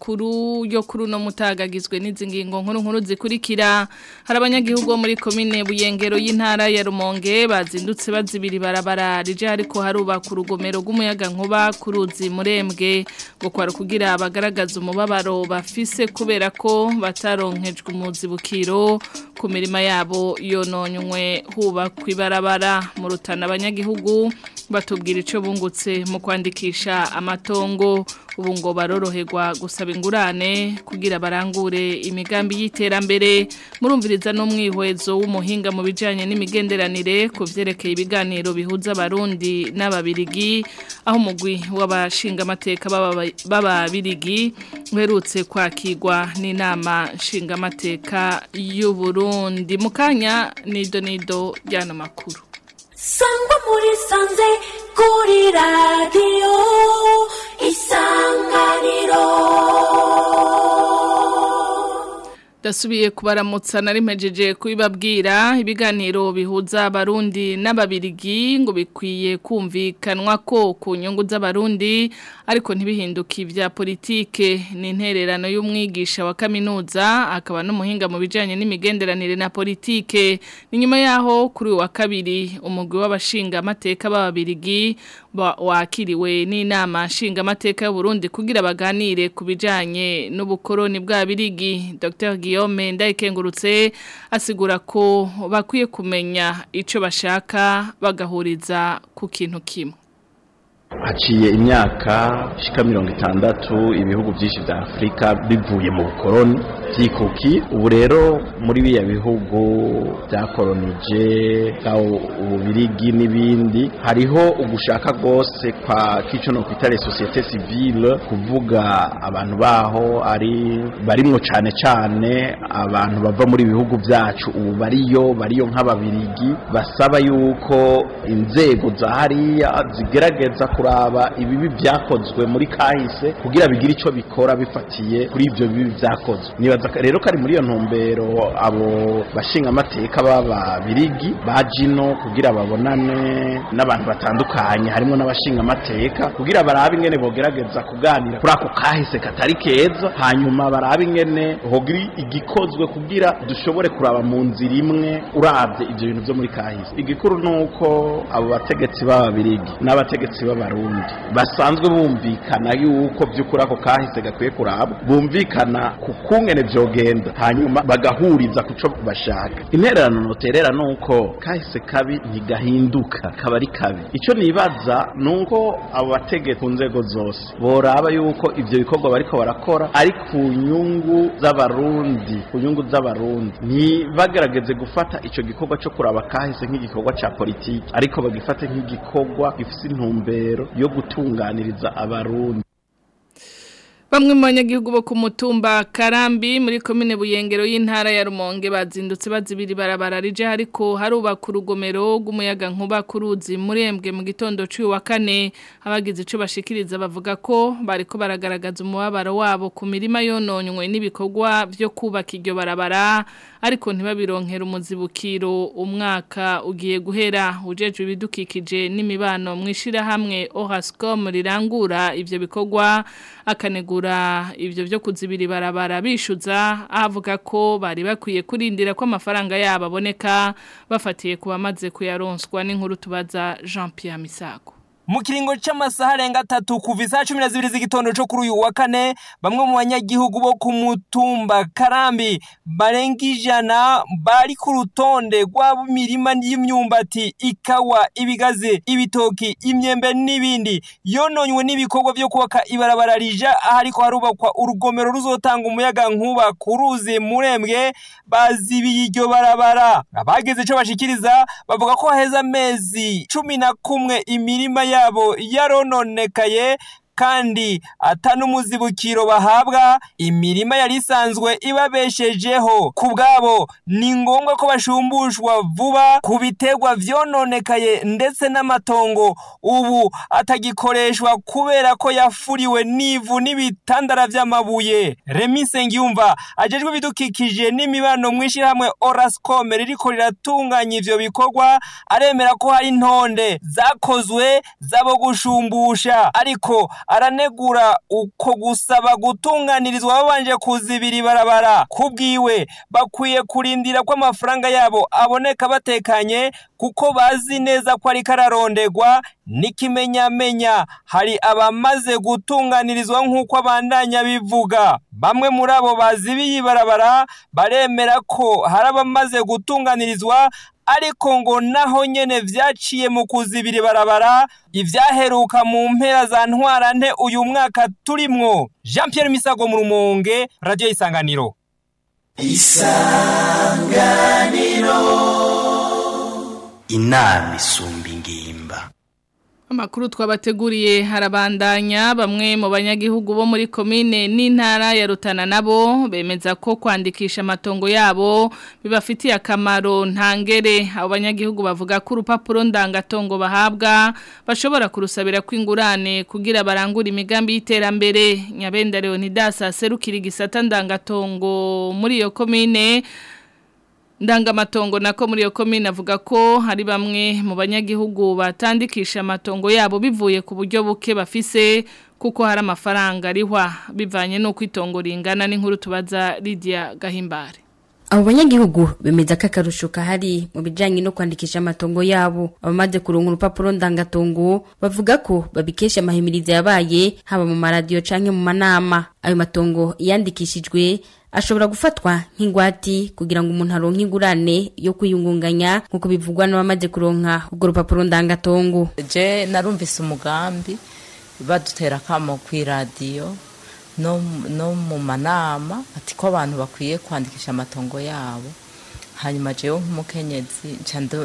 makuru yokuru no mutagagizwe n'izi ngingo nkuru nkuru zikurikira hari abanyagihugu muri commune buyengero y'intara ya Rumonge bazindutse bazibiri barabara rije ariko haruba ku rugomero rw'umuyaga nkuba kuruzi murembwe ngo kwara kugira abagaragaza umubabaro bafise kubera ko bataronkejwe umuzibukiro ku mirima yabo yononywe huba kwibarabara mu rutana abanyagihugu abanyagihugu batubwira icyo bungutse mu kwandikisha amatongo ubu ngo baroroherwa gusaba ingurane kugira barangure imigambi y'iterambere murumviriza n'umwihwezo w'umuhinga mu bijyanye n'imigenderanire ku byerekeye ibiganiro bihuza abarundi n'ababirigi aho umugwi w'abashinga amateka b'ababirigi uherutse kwakirwa n'inama nshingamateka y’u Burundi mukanya nido nido ry'ano makuru sangwa muri sanze kuri radiyo dasubiye kubaramutsa nari mpejeje kubibabwira ibiganiro bihuza abarundi n'ababirigi ngo bikwiye kumvikanwa ko ku nyungu z'abarundi ariko ntibihinduke ibya politike ni intererano y'umwigisha wa kaminuza akaba n'umuhinga mu bijyanye n'imigenderanire na politike ni nyuma yaho kuri uyu wa kabiri umugwi w'abashinga amateka b'ababirigi wakiriwe n'inama nshingamateka Burundi kugira baganire ku bijyanye n'ubukoroni bwa birigi dr guillaume ndayikengurutse asigura ko bakwiye kumenya icyo bashaka bagahuriza ku kintu kimwe haciye imyaka ishika mirongo itandatu ibihugu byinshi bya afurika bivuye mu bukoroni by'ikuki ubu rero muri biriya bihugu byakoronije ububirigi n'ibindi hariho ugushaka rwose kwa kico no kwitare sosiyete sivile kuvuga abantu baho ari barimo cyane cyane abantu bava muri bihugu byacu ubu bariyo bariyo nk'ababirigi basaba yuko inzego za hariya zigerageza kuraba ibibi byakozwe muri kahise kugira bigire icyo bikora bifatiye kuri ibyo bibi byakozwe niba rero kari muri iyo ntumbero abo bashingamateka baba birigi ba jino kugira babonane n'abantu batandukanye harimo n'abashingamateka kugira barabe ingene bogerageza kuganira kuri ako kahise katari keza hanyuma barabe ingene hogira igikozwe kugira dushobore kuraba mu nzira imwe urabye ibyo bintu byo muri kahise igikuru ni uko abo bategetsi b'ababirigi n'abategetsi b'abarundi basanzwe bumvikana yuko by'ukuri ako kahise gakwiye kuraba bumvikana ku kungene byogenda hanyuma bagahuriza kuco bashaka intererano noterera nuko kahise kabi ntigahinduka kaba ari kabi icyo nibaza nuko abo ku nzego zose boraba yuko ibyo bikorwa bariko barakora ari ku nyungu z'abarundi ku nyungu z'abarundi ntibagerageze gufata icyo gikorwa cyo kuraba kahise nk'igikorwa cya politiki ariko bagifate nk'igikorwa gifise intumbero yo gutunganiriza abarundi Bamwe mu banyagihugu bo ku mutumba Karambi muri komine Buyengero y'intara ya Rumonge bazindutse bazibiri barabara rije ariko harubaka urugomero rw'umuyaga nkuba kuruzi muri embwe mu gitondo cy'uyu wa kane abagize ico bashikiriza bavuga ko bariko baragaragaza umubabaro wabo ku mirima yononywe n'ibikorwa byo kubaka iryo barabara ariko ntibabironkera umuzibukiro umwaka ugiye guhera ujeje ibidukikije n'imibano mwishira hamwe Ohascom rirangura ibyo bikorwa akanegura kugura ibyo byo kuzibira barabara bishyuza avuga ko bari bakwiye kurindira ko amafaranga yabo aboneka bafatiye ku bamaze kuyaronswa n'inkuru tubaza jean Pierre Misago mu kiringo cy'amasaha arenga atatu kuva saa cumi na zibiri z'igitondo cyo kuri uyu wa kane bamwe mu banyagihugu bo ku mutumba karambi barenga ijana bari ku rutonde rw'imirima y'imyumbati ikawa ibigazi ibitoki imyembe n'ibindi yononywe n'ibikorwa byo kubaka ibarabara rija ariko harubakwa urugomero ruzotanga umuyaga nkuba ku ruzi murembwe bazibiye iryo barabara abageze icyo bashikiriza bavuga ko haheze amezi cumi na kumwe imirima ya yabo yarononekaye kandi atari umuzibukiro bahabwa imirima yari isanzwe ibabeshejeho ku bwabo ni ngombwa ko bashumbushwa vuba ku biterwa byononekaye ndetse n'amatongo ubu atagikoreshwa kubera ko yafuriwe n'ivu n'ibitandara by'amabuye remi nsengiyumva agejwe ibidukikije n'imibano mu ishyirahamwe orasicome riri riratunganya ibyo bikorwa aremera ko hari intonde zakozwe z'abo gushumbusha ariko aranegura uko gusaba gutunganirizwa babanje kuziba iri barabara ku bakwiye kurindira ko amafaranga yabo aboneka batekanye kuko bazi neza ko ari kararondegwa n'ikimenyamenya hari abamaze gutunganirizwa nk'uko abandanya bivuga bamwe muri abo bazi biyibarabara baremera ko hari abamaze gutunganirizwa ariko ngo naho nyine vyaciye mu kuziba iri barabara ibyaheruka mu mpera za ntwarante uyu mwaka turimwo jean Pierre misago mu rumonge radiyo y'isanganiro isanganiro inama isumba ingimba makuru twabateguriye harabandanya bamwe mu banyagihugu bo muri komine n'intara ya Rutana nabo bemeza ko kwandikisha amatongo yabo bibafitiye akamaro ntangere abo banyagihugu bavuga ko urupapuro ndangatongo bahabwa bashobora kurusabira kw'ingurane kugira barangure imigambi y'iterambere Nyabenda Leonidas aserukira igisata ndangatongo muri iyo komine ndangamatongo nako muri iyo komine avuga ko hari bamwe mu banyagihugu batandikisha amatongo yabo bivuye ku buryo buke bafise kuko hari amafaranga arihwa bivanye n'uko itongo ringana n'inkuru tubaza Lydia Gahimbare abo banyagihugu bemeza ko akarusho kahari mu bijyanye no kwandikisha amatongo yabo abamaze kuronka urupapuro ndangatongo bavuga ko babikesha amahimiriza yabaye haba mu maradiyo cyangwa mu manama ayo matongo yandikishijwe ashobora gufatwa nk’ingwati kugira ngo umuntu aronke ingurane yo kwiyungunganya nk'uko bivugwa n'abamaze kuronka urwo rupapuro ndangatongo je narumvise umugambi badutera akamo ku iradiyo no mu manama ati ko abantu bakwiye kwandikisha amatongo yabo hanyuma jewe nk'umukenyezi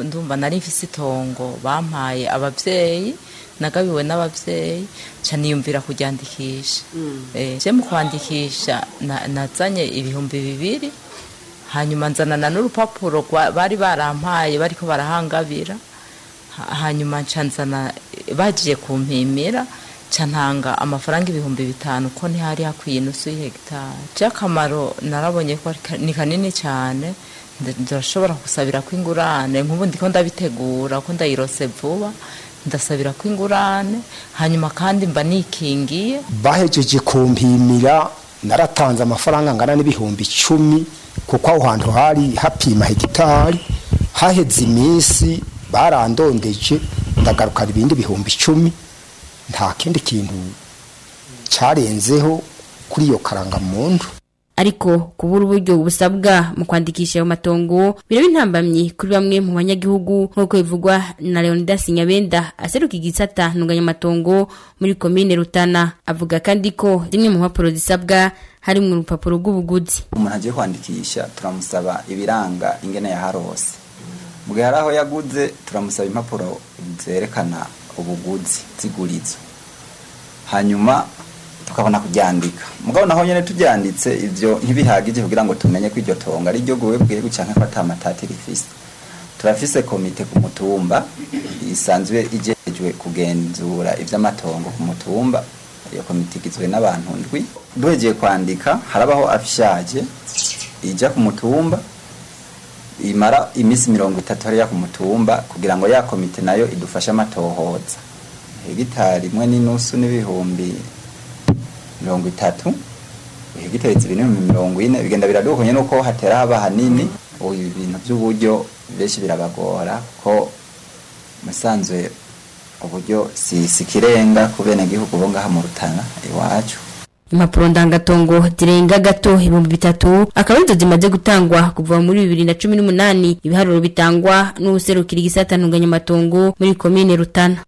ndumva nari mfise itongo bampaye ababyeyi nagabiwe n'ababyeyi nca niyumvira kuryandikisha mm. eh, je mu kwandikisha nazanye ibihumbi bibiri hanyuma nzanana n'urupapuro bari barampaye bariko barahangabira hanyuma nca nzana bagiye kumpimira nca ntanga amafaranga ibihumbi bitanu ko ntihari hakwiye inusu y'hegitari cy'akamaro narabonye ko ni kanini cyane ndashobora gusabira ko ingurane nk'ubundi ko ndabitegura ko ndayirose vuba ndasabira ko ingurane hanyuma kandi mba nikingiye bahejeje kumpimira naratanze amafaranga angana n'ibihumbi icumi kuko aho hantu hari hapima hegitari haheze iminsi barandondeje ndagaruka ibindi bihumbi icumi nta kindi kintu cyarenzeho kuri iyo karangamuntu ariko kubura uburyo busabwa mu kwandikisha ayo matongo biraba intambamyi kuri bamwe mu banyagihugu nk'uko bivugwa na Leonidas Nyabenda aseruka igisata ntunganyamatongo muri komine Rutana avuga kandi ko zimwe mu mpapuro zisabwa hari mu rupapuro rw'ubuguzi umuntu agiye kwandikisha turamusaba ibiranga ingene yahari hose mu gihe hari aho yaguze turamusaba impapuro zerekana ubuguzi zigurizo hanyuma tukabona kubyandika mugabo naho nyine tubyanditse ibyo ntibihagije kugira ngo tumenye ko iryo tongo ari iryo guwe bweru cyangwa ko atamatati rifise turafise komite ku mutumba isanzwe igejwe kugenzura iby'amatongo ku mutumba iyo komite igizwe n'abantu ndwi duhegeye kwandika harabaho afishaje ijya ku mutumba imara iminsi mirongo itatu hariya ku mutumba kugira ngo ya komite nayo idufashe amatohoza hegitari imwe n'inusu n'ibihumbi mirongo itatu giteretse ibinini mirongo ine bigenda biraduhunye nuko hatera haba hanini ubu ibintu by'uburyo benshi birabagora ko musanzwe uburyo si sikirenga ku benegihugu bo ngaha mu rutana iwacu impapuro ndangatongo zirenga gato ibihumbi bitatu akaba inzu zimaze gutangwa kuva muri bibiri na cumi n'umunani ibiharuro bitangwa n'ubuserukira igisatantunganyamatongo muri komine rutana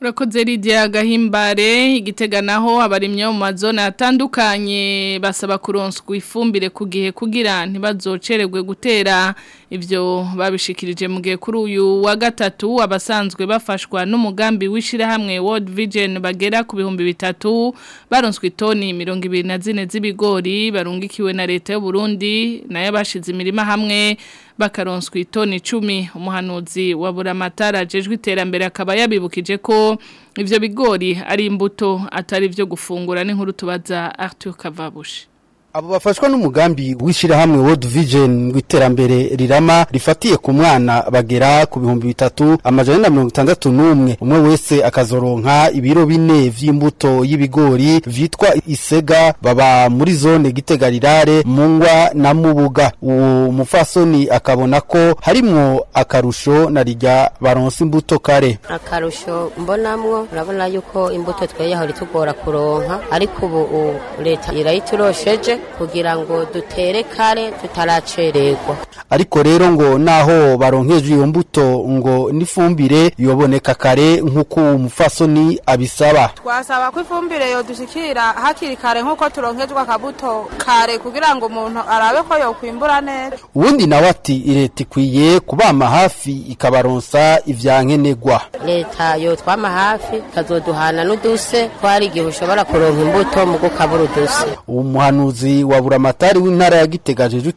urakoze ridiya gahimbare igitega naho abarimya mu mazona atandukanye basaba kuronswa ifumbire ku gihe kugira ntibazocererwe gutera Ibyo babishikirije gihe kuri uyu wa gatatu abasanzwe bafashwa n'umugambi w'ishirahamwe World Vision bagera ku bihumbi bitatu baronswe toni mirongo ibiri na zine z'ibigori barungikiwe na leta y'u Burundi nayo bashize imirima hamwe bakaronswe itoni icumi umuhanuzi wa buramatara ajejwe iterambere akaba yabibukije ko ibyo bigori ari imbuto atari byo gufungura n'inkuru tubaza Arthur Kavabushi abo bafashwa n'umugambi w'ishyirahamwe World Vision w'iterambere rirama rifatiye ku mwana bagera ku bihumbi bitatu amajana na mirongo itandatu n'umwe umwe wese akazoronka ibiro bine by’imbuto y'ibigori vyitwa isega baba muri zone gitegarirare mungwa na mubuga uwo mufasoni akabona ko harimwo akarusho na rijya baronsa imbuto kare akarusho mbonamwo urabona yuko imbuto tweye aho ritugora kuronka ariko ubu leta irayiturosheje kugira ngo dutere kare tutaracererwa ariko rero ngo naho baronkeje iyo mbuto ngo n'ifumbire yoboneka kare nk'uko umufasoni abisaba twasaba ko ifumbire yodushyikira hakiri kare nk'uko turonkejwe akabuto kare kugira ngo umuntu arabe ko yokwimbura neza ubundi nawe ati leta ikwiye kubama hafi ikabaronsa ibya nkenerwa leta yotwama hafi ikazoduhana n'uduse ko hari igihe ushobora kuronka imbuto mu gukabura uduse umuhanuzi umuyobozi wa buramatari w'intara ya gitega jeje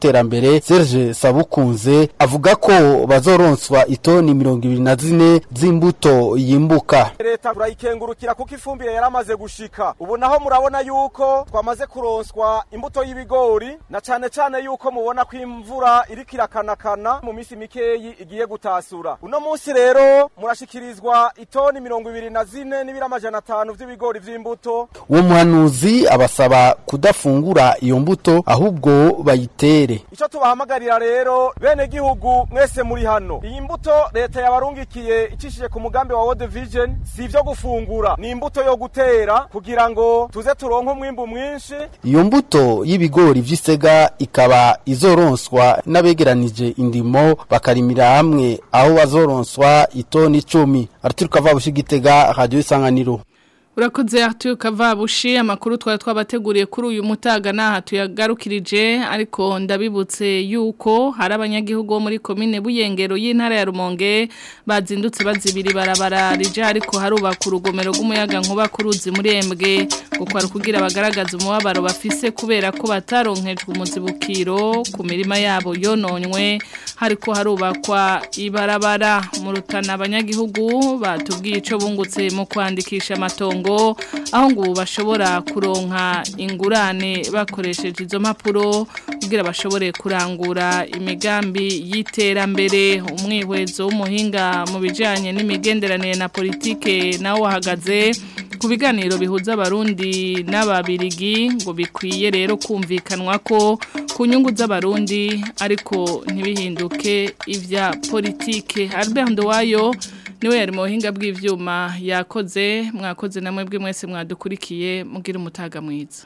serge sabukunze avuga ko bazoronswa itoni mirongo ibiri na zine z'imbuto yimbuka leta turayikengurukira kuko ifumbire yaramaze gushika ubonaho murabona yuko twamaze kuronswa imbuto y'ibigori na cyane cyane yuko mubona ko imvura iriko irakanakana mu minsi mikeyi igiye gutasura uno munsi rero murashikirizwa itoni mirongo ibiri na zine n'ibiro amajana atanu vy'ibigori by'imbuto uwo muhanuzi abasaba kudafungura iyo mbuto ahubwo bayitere icyo tubahamagarira rero bene gihugu mwese muri hano iyi mbuto leta yabarungikiye icishije ku mugambi wa World Vision si ibyo gufungura ni imbuto yo gutera kugira ngo tuze turonke umwimbu mwinshi iyo mbuto y'ibigori vy'isega ikaba izoronswa n'abegeranije indimo bakarimira hamwe aho bazoronswa itoni icumi Arthur Kavabushi Gitega Radio Isanganiro urakoze hatuka vabushi amakuru twari twabateguriye kuri uyu mutaga naha tuyagarukirije ariko ndabibutse yuko hari abanyagihugu bo muri komine buyengero y'intara ya Rumonge bazindutse bazibiri barabara rije ariko harubaka urugomero rw'umuyaga nkuba kuruzi muri embwe kuko ari abagaragaza umubabaro bafise kubera ko bataronkejwe umuzibukiro ku mirima yabo yononywe hariko harubakwa ibarabara mu rutana abanyagihugu batubwiye icyo bungutse mu kwandikisha amatongo aho ngo bashobora kuronka ingurane bakoresheje izo mpapuro kugira bashobore kurangura imigambi y'iterambere umwihwezo w'umuhinga mu bijyanye n'imigenderanire na politike nawo wahagaze ku biganiro bihuza abarundi n'ababirigi ngo bikwiye rero kumvikanwa ko ku nyungu z'abarundi ariko ntibihinduke ibya politike Albert Nduwayo niwe yari mu buhinga bw'ibyuma yakoze mwakoze na mwebwe mwese mwadukurikiye mubwira umutaga mwiza